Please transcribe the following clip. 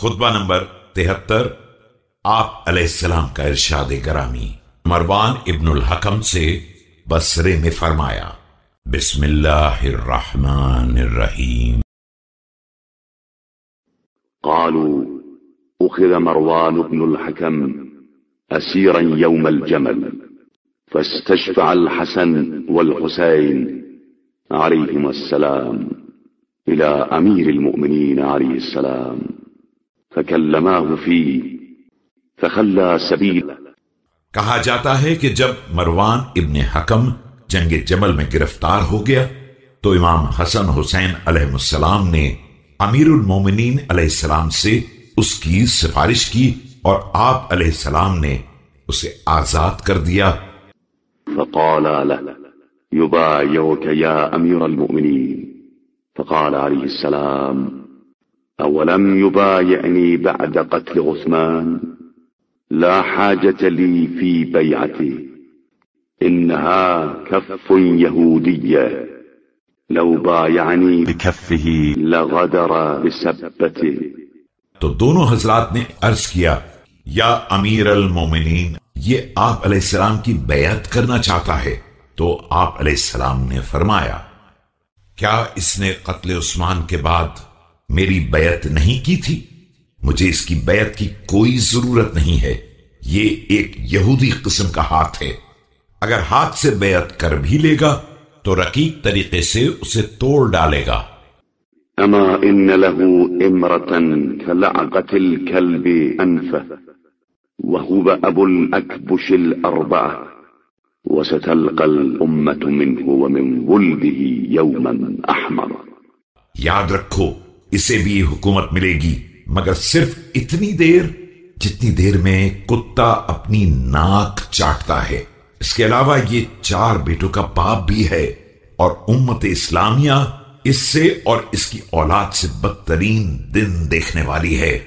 خطبہ نمبر تہتر، آپ علیہ السلام کا ارشاد گرامی مروان ابن الحکم سے بسرے میں فرمایا، بسم اللہ الرحمن الرحیم۔ قالوا، أخذ مروان بن الحكم أسيرا يوم الجمل، فاستشفع الحسن والحسين عليهما السلام، إلى أمير المؤمنين عليه السلام۔ فكلماه فيه فخلى سبيله کہا جاتا ہے کہ جب مروان ابن حکم جنگ جمل میں گرفتار ہو گیا تو امام حسن حسین علیہ السلام نے امیر المومنین علیہ السلام سے اس کی سفارش کی اور آپ علیہ السلام نے اسے آزاد کر دیا۔ فقال له يبايعك يا أمير المؤمنين فقال عليه السلام أولم يبايعني بعد قتل عثمان؟ لا حاجة لي في بيعته إنها كف يهودية. لو بايعني بكفه لغدر بسبته. تو دونوں حضرات نے عرض کیا یا امیر المومنین یہ آپ علیہ السلام کی بیعت کرنا چاہتا ہے۔ تو آپ علیہ السلام نے فرمایا کیا اس نے قتل عثمان کے بعد میری بیعت نہیں کی تھی؟ مجھے اس کی بیعت کی کوئی ضرورت نہیں ہے۔ یہ ایک یہودی قسم کا ہاتھ ہے۔ اگر ہاتھ سے بیعت کر بھی لے گا تو رقیق طریقے سے اسے توڑ ڈالے گا۔ أما إن له إمرة كلعقة الكلب أنفه وهو أبو الأكبش الأربعة وستلقى الأمة منه ومن ولده يوما أحمر یاد رکھو اسے بھی حکومت ملے گی، مگر صرف اتنی دیر جتنی دیر میں کتا اپنی ناک چاٹتا ہے۔ اس کے علاوہ یہ چار بیٹوں کا باپ بھی ہے اور امت اسلامیہ اس سے اور اس کی اولاد سے بدترین دن دیکھنے والی ہے۔